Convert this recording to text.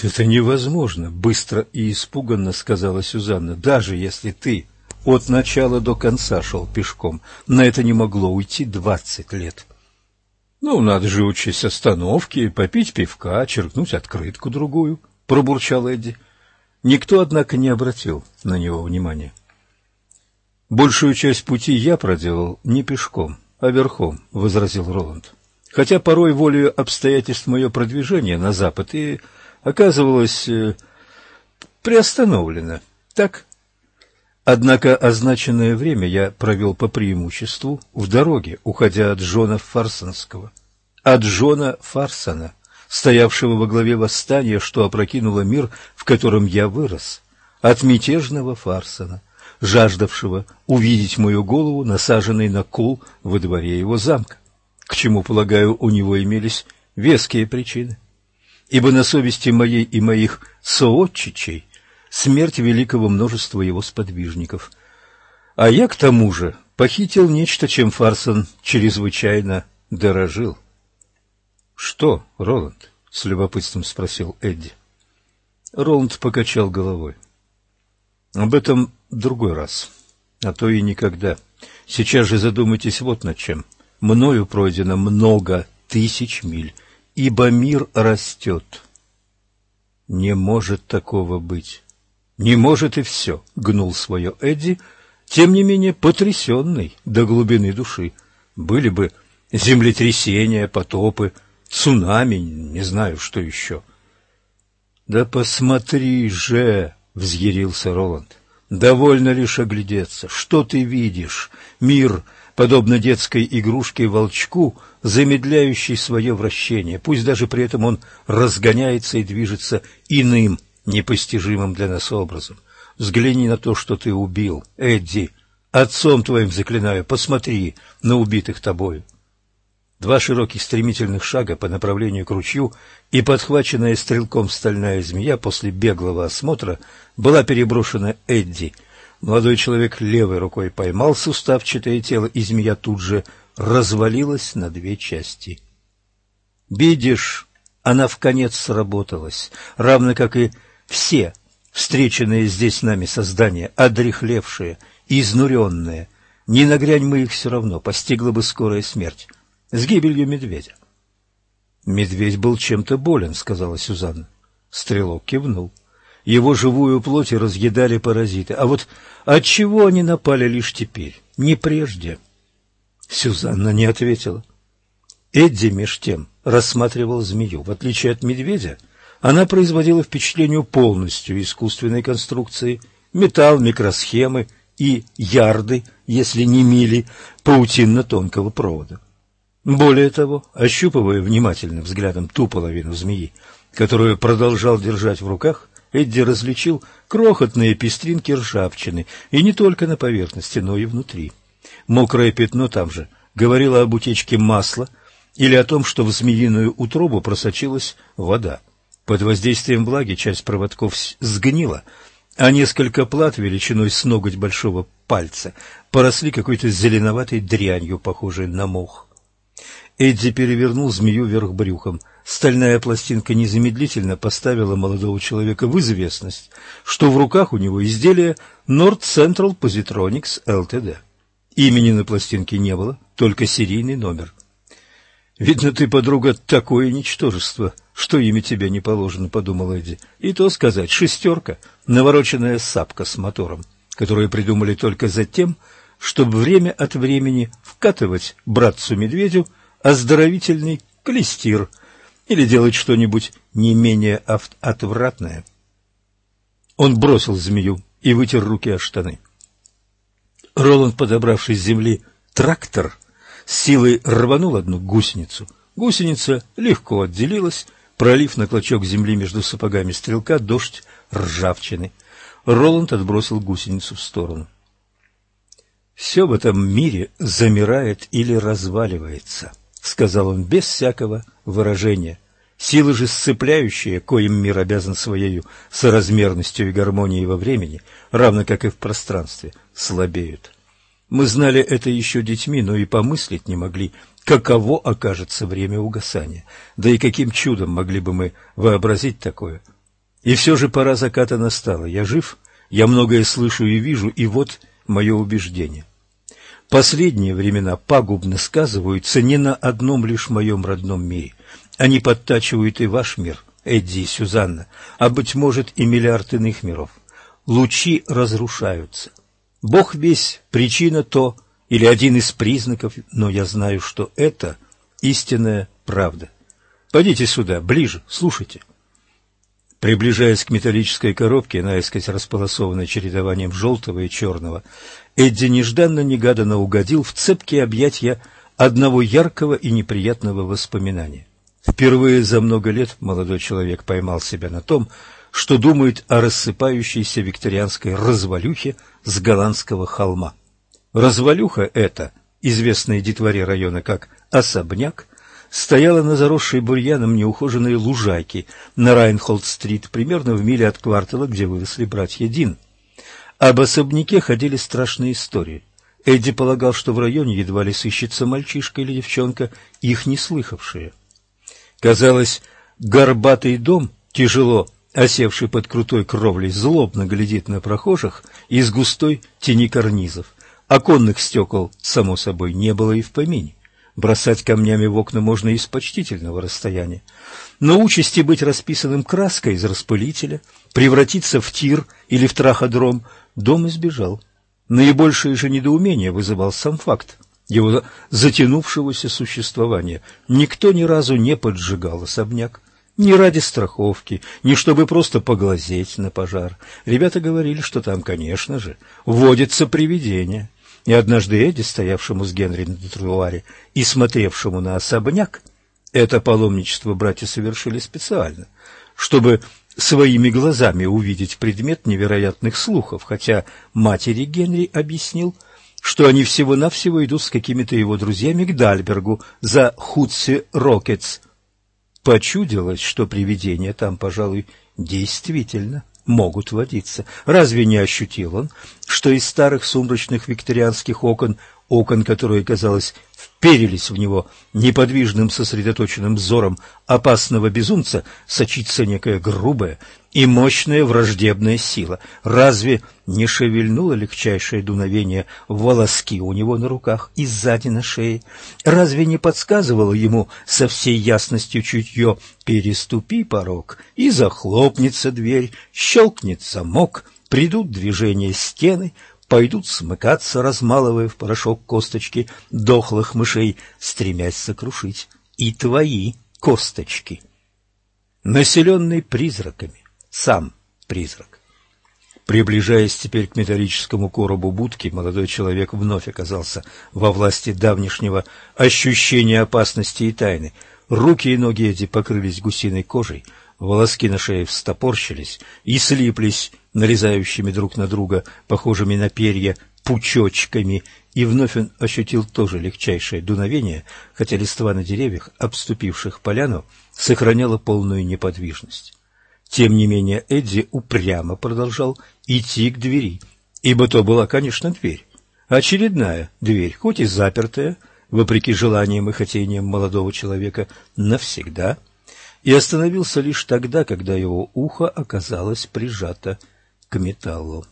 Это невозможно, быстро и испуганно сказала Сюзанна. Даже если ты от начала до конца шел пешком, на это не могло уйти двадцать лет. Ну, надо же учесть остановки, попить пивка, черкнуть открытку другую, пробурчал Эдди. Никто, однако, не обратил на него внимания. Большую часть пути я проделал не пешком, а верхом, возразил Роланд. Хотя порой волею обстоятельств мое продвижение на запад и оказывалось э, приостановлено. Так? Однако означенное время я провел по преимуществу в дороге, уходя от Джона Фарсонского. От Джона Фарсона, стоявшего во главе восстания, что опрокинуло мир, в котором я вырос. От мятежного Фарсона, жаждавшего увидеть мою голову, насаженной на кол во дворе его замка к чему, полагаю, у него имелись веские причины. Ибо на совести моей и моих соотчичей смерть великого множества его сподвижников. А я, к тому же, похитил нечто, чем Фарсон чрезвычайно дорожил. — Что, Роланд? — с любопытством спросил Эдди. Роланд покачал головой. — Об этом другой раз, а то и никогда. Сейчас же задумайтесь вот над чем — мною пройдено много тысяч миль, ибо мир растет. Не может такого быть. Не может и все, гнул свое Эдди, тем не менее потрясенный до глубины души. Были бы землетрясения, потопы, цунами, не знаю, что еще. Да посмотри же, взъярился Роланд. Довольно лишь оглядеться. Что ты видишь? Мир подобно детской игрушке-волчку, замедляющей свое вращение, пусть даже при этом он разгоняется и движется иным, непостижимым для нас образом. Взгляни на то, что ты убил, Эдди. Отцом твоим заклинаю, посмотри на убитых тобою. Два широких стремительных шага по направлению к ручью и подхваченная стрелком стальная змея после беглого осмотра была переброшена Эдди — Молодой человек левой рукой поймал суставчатое тело, и змея тут же развалилась на две части. Видишь, она в конец сработалась, равно как и все встреченные здесь нами создания, одрехлевшие, изнуренные. Не нагрянь мы их все равно, постигла бы скорая смерть. С гибелью медведя. Медведь был чем-то болен, сказала Сюзанна. Стрелок кивнул его живую плоть разъедали паразиты. А вот от чего они напали лишь теперь, не прежде? Сюзанна не ответила. Эдди меж тем рассматривал змею. В отличие от медведя, она производила впечатление полностью искусственной конструкции, металл, микросхемы и ярды, если не мили, паутинно-тонкого провода. Более того, ощупывая внимательным взглядом ту половину змеи, которую продолжал держать в руках, Эдди различил крохотные пестринки ржавчины, и не только на поверхности, но и внутри. Мокрое пятно там же говорило об утечке масла или о том, что в змеиную утробу просочилась вода. Под воздействием влаги часть проводков сгнила, а несколько плат величиной с ноготь большого пальца поросли какой-то зеленоватой дрянью, похожей на мох. Эдди перевернул змею вверх брюхом. Стальная пластинка незамедлительно поставила молодого человека в известность, что в руках у него изделие Nord Central Positronics Ltd. Имени на пластинке не было, только серийный номер. «Видно, ты, подруга, такое ничтожество, что имя тебе не положено», — подумал Эдди. «И то сказать, шестерка, навороченная сапка с мотором, которую придумали только за тем, чтобы время от времени вкатывать братцу-медведю оздоровительный клестир или делать что-нибудь не менее отвратное. Он бросил змею и вытер руки о штаны. Роланд, подобравший с земли трактор, с силой рванул одну гусеницу. Гусеница легко отделилась, пролив на клочок земли между сапогами стрелка дождь ржавчины. Роланд отбросил гусеницу в сторону. Все в этом мире замирает или разваливается. — сказал он без всякого выражения. Силы же сцепляющие, коим мир обязан своею соразмерностью и гармонией во времени, равно как и в пространстве, слабеют. Мы знали это еще детьми, но и помыслить не могли, каково окажется время угасания. Да и каким чудом могли бы мы вообразить такое? И все же пора заката настала. Я жив, я многое слышу и вижу, и вот мое убеждение. Последние времена пагубно сказываются не на одном лишь моем родном мире. Они подтачивают и ваш мир, Эдди и Сюзанна, а, быть может, и миллиард иных миров. Лучи разрушаются. Бог весь причина то или один из признаков, но я знаю, что это истинная правда. Пойдите сюда, ближе, слушайте. Приближаясь к металлической коробке, наискось располосованной чередованием желтого и черного, Эдди нежданно-негаданно угодил в цепкие объятия одного яркого и неприятного воспоминания. Впервые за много лет молодой человек поймал себя на том, что думает о рассыпающейся викторианской развалюхе с голландского холма. Развалюха эта, известная детворе района как «особняк», стояла на заросшей бурьяном неухоженной лужайке на Райнхолд-стрит, примерно в миле от квартала, где выросли братья Дин. Об особняке ходили страшные истории. Эдди полагал, что в районе едва ли сыщется мальчишка или девчонка, их не слыхавшие. Казалось, горбатый дом, тяжело осевший под крутой кровлей, злобно глядит на прохожих из густой тени карнизов. Оконных стекол, само собой, не было и в помине. Бросать камнями в окна можно из почтительного расстояния. Но участи быть расписанным краской из распылителя, превратиться в тир или в траходром, дом избежал. Наибольшее же недоумение вызывал сам факт его затянувшегося существования. Никто ни разу не поджигал особняк. Ни ради страховки, ни чтобы просто поглазеть на пожар. Ребята говорили, что там, конечно же, водится привидение. И однажды Эдди, стоявшему с Генри на тротуаре и смотревшему на особняк, это паломничество братья совершили специально, чтобы своими глазами увидеть предмет невероятных слухов, хотя матери Генри объяснил, что они всего-навсего идут с какими-то его друзьями к Дальбергу за Хутси Рокетс. Почудилось, что привидения там, пожалуй, действительно могут водиться. Разве не ощутил он, что из старых сумрачных викторианских окон, окон, которые, казалось, вперились в него неподвижным сосредоточенным взором опасного безумца, сочится некая грубая и мощная враждебная сила. Разве не шевельнуло легчайшее дуновение волоски у него на руках и сзади на шее? Разве не подсказывало ему со всей ясностью чутье «переступи порог» и захлопнется дверь, щелкнет замок, придут движения стены, пойдут смыкаться, размалывая в порошок косточки дохлых мышей, стремясь сокрушить и твои косточки. Населенный призраками, сам призрак. Приближаясь теперь к металлическому коробу будки, молодой человек вновь оказался во власти давнишнего ощущения опасности и тайны. Руки и ноги эти покрылись гусиной кожей, волоски на шее встопорщились и слиплись нарезающими друг на друга, похожими на перья, пучочками, и вновь он ощутил тоже легчайшее дуновение, хотя листва на деревьях, обступивших поляну, сохраняла полную неподвижность. Тем не менее Эдди упрямо продолжал идти к двери, ибо то была, конечно, дверь. Очередная дверь, хоть и запертая, вопреки желаниям и хотениям молодого человека, навсегда, и остановился лишь тогда, когда его ухо оказалось прижато к металлу.